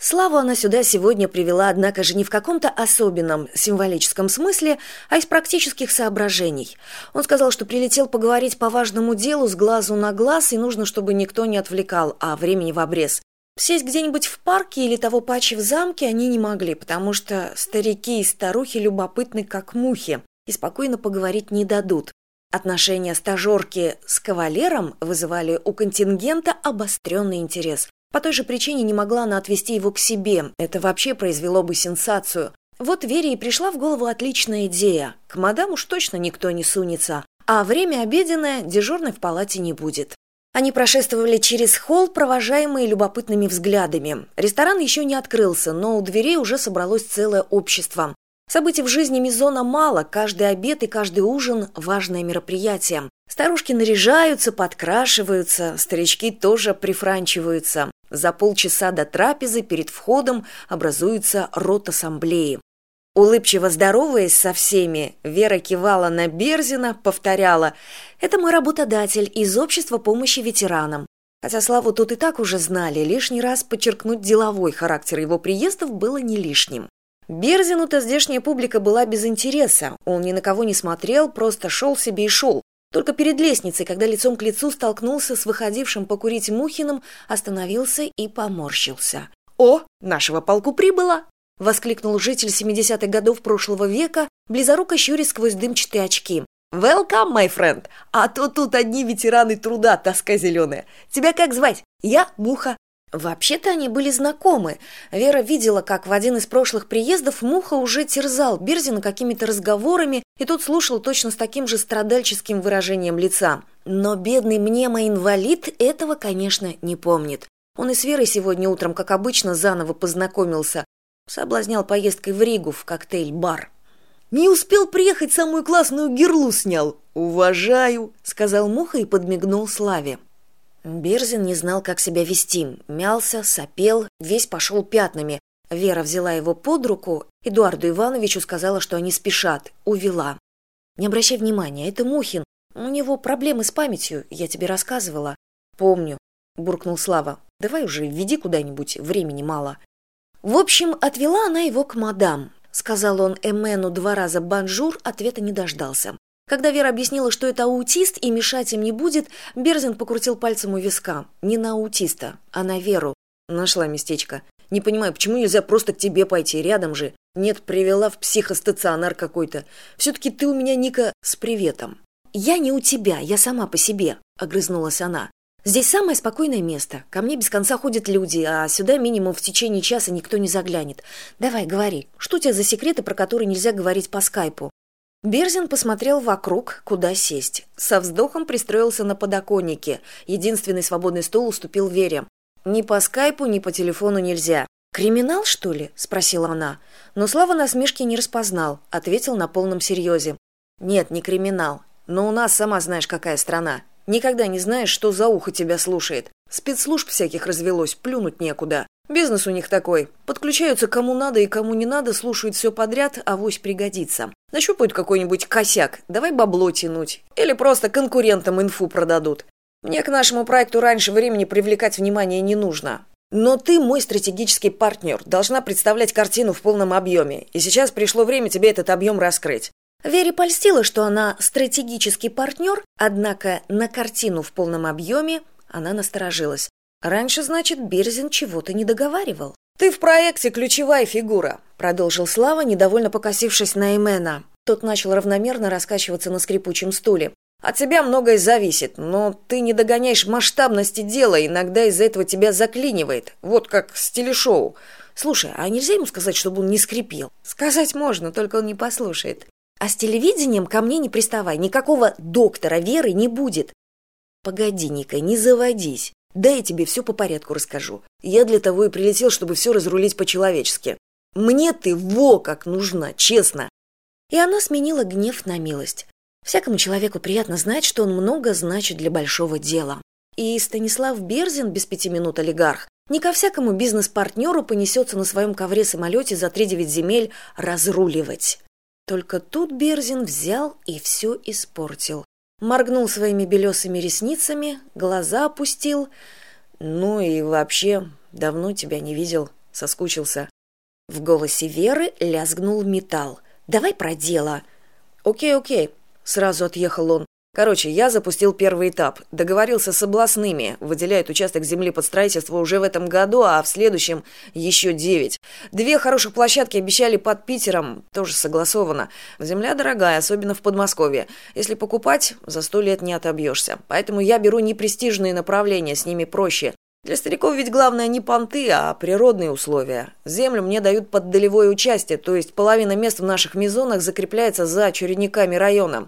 Славу она сюда сегодня привела, однако же не в каком-то особенном символическом смысле, а из практических соображений. Он сказал, что прилетел поговорить по важному делу с глазу на глаз, и нужно, чтобы никто не отвлекал, а времени в обрез. Сесть где-нибудь в парке или того паче в замке они не могли, потому что старики и старухи любопытны как мухи и спокойно поговорить не дадут. Отношения стажерки с кавалером вызывали у контингента обостренный интерес. По той же причине не могла она отвести его к себе. Это вообще произвело бы сенсацию. Вот Вере и пришла в голову отличная идея. К мадам уж точно никто не сунется. А время обеденное дежурной в палате не будет. Они прошествовали через холл, провожаемые любопытными взглядами. Ресторан еще не открылся, но у дверей уже собралось целое общество. Событий в жизни Мизона мало, каждый обед и каждый ужин – важное мероприятие. Старушки наряжаются, подкрашиваются, старички тоже прифранчиваются. За полчаса до трапезы перед входом образуется рот ассамблеи. Улыбчиво здороваясь со всеми, Вера кивала на Берзина, повторяла «Это мой работодатель из общества помощи ветеранам». Хотя Славу тут и так уже знали, лишний раз подчеркнуть деловой характер его приездов было не лишним. Берзину-то здешняя публика была без интереса, он ни на кого не смотрел, просто шел себе и шел. Только перед лестницей, когда лицом к лицу столкнулся с выходившим покурить Мухиным, остановился и поморщился. «О, нашего полку прибыло!» — воскликнул житель 70-х годов прошлого века, близоруко щуря сквозь дымчатые очки. «Welcome, my friend! А то тут одни ветераны труда, тоска зеленая. Тебя как звать? Я Муха. Вообще-то они были знакомы. Вера видела, как в один из прошлых приездов Муха уже терзал Берзина какими-то разговорами, и тот слушал точно с таким же страдальческим выражением лица. Но бедный мнемо-инвалид этого, конечно, не помнит. Он и с Верой сегодня утром, как обычно, заново познакомился. Соблазнял поездкой в Ригу в коктейль-бар. «Не успел приехать, самую классную герлу снял!» «Уважаю!» — сказал Муха и подмигнул Славе. Берзин не знал, как себя вести. Мялся, сопел, весь пошел пятнами. Вера взяла его под руку, Эдуарду Ивановичу сказала, что они спешат, увела. «Не обращай внимания, это Мухин. У него проблемы с памятью, я тебе рассказывала». «Помню», — буркнул Слава. «Давай уже веди куда-нибудь, времени мало». В общем, отвела она его к мадам. Сказал он Эмену два раза «bonjour», ответа не дождался. Когда Вера объяснила, что это аутист и мешать им не будет, Берзин покрутил пальцем у виска. Не на аутиста, а на Веру. Нашла местечко. Не понимаю, почему нельзя просто к тебе пойти, рядом же? Нет, привела в психостационар какой-то. Все-таки ты у меня, Ника, с приветом. Я не у тебя, я сама по себе, огрызнулась она. Здесь самое спокойное место. Ко мне без конца ходят люди, а сюда минимум в течение часа никто не заглянет. Давай, говори, что у тебя за секреты, про которые нельзя говорить по скайпу? Берзин посмотрел вокруг, куда сесть. Со вздохом пристроился на подоконнике. Единственный свободный стул уступил Вере. «Ни по скайпу, ни по телефону нельзя». «Криминал, что ли?» – спросила она. Но Слава насмешки не распознал, ответил на полном серьезе. «Нет, не криминал. Но у нас, сама знаешь, какая страна. Никогда не знаешь, что за ухо тебя слушает. Спецслужб всяких развелось, плюнуть некуда. Бизнес у них такой. Подключаются кому надо и кому не надо, слушают все подряд, а вось пригодится. Нащупают какой-нибудь косяк, давай бабло тянуть. Или просто конкурентам инфу продадут. Мне к нашему проекту раньше времени привлекать внимание не нужно. Но ты мой стратегический партнер, должна представлять картину в полном объеме. И сейчас пришло время тебе этот объем раскрыть. Вере польстило, что она стратегический партнер, однако на картину в полном объеме она насторожилась. Раньше, значит, Берзин чего-то не договаривал. «Ты в проекте ключевая фигура», — продолжил Слава, недовольно покосившись на Эмена. Тот начал равномерно раскачиваться на скрипучем стуле. «От тебя многое зависит, но ты не догоняешь масштабности дела, иногда из-за этого тебя заклинивает. Вот как с телешоу. Слушай, а нельзя ему сказать, чтобы он не скрипел?» «Сказать можно, только он не послушает. А с телевидением ко мне не приставай, никакого доктора Веры не будет». «Погоди, Ника, не заводись. Да я тебе все по порядку расскажу. Я для того и прилетел, чтобы все разрулить по-человечески. Мне ты во как нужна, честно. И она сменила гнев на милость. Всякому человеку приятно знать, что он много значит для большого дела. И Станислав Берзин, без пяти минут олигарх, не ко всякому бизнес-партнеру понесется на своем ковре-самолете за три девять земель разруливать. Только тут Берзин взял и все испортил моргнул своими белесыми ресницами глаза опустил. Ну и вообще давно тебя не видел соскучился. В голосе веры лязгнул металл. Давай про дело окей окей сразу отъехал он короче я запустил первый этап договорился с областными выделяет участок земли под строительство уже в этом году а в следующем еще девять. Две хороших площадки обещали под питером тоже согласовано. Земля дорогая особенно в подмосковье. Если покупать за сто лет не отобьешься. Поэтому я беру непрестижные направления с ними проще. Для стариков ведь главное не понты а природные условия. Землю мне дают под долевое участие то есть половина мест в наших мезонах закрепляется за очередниками района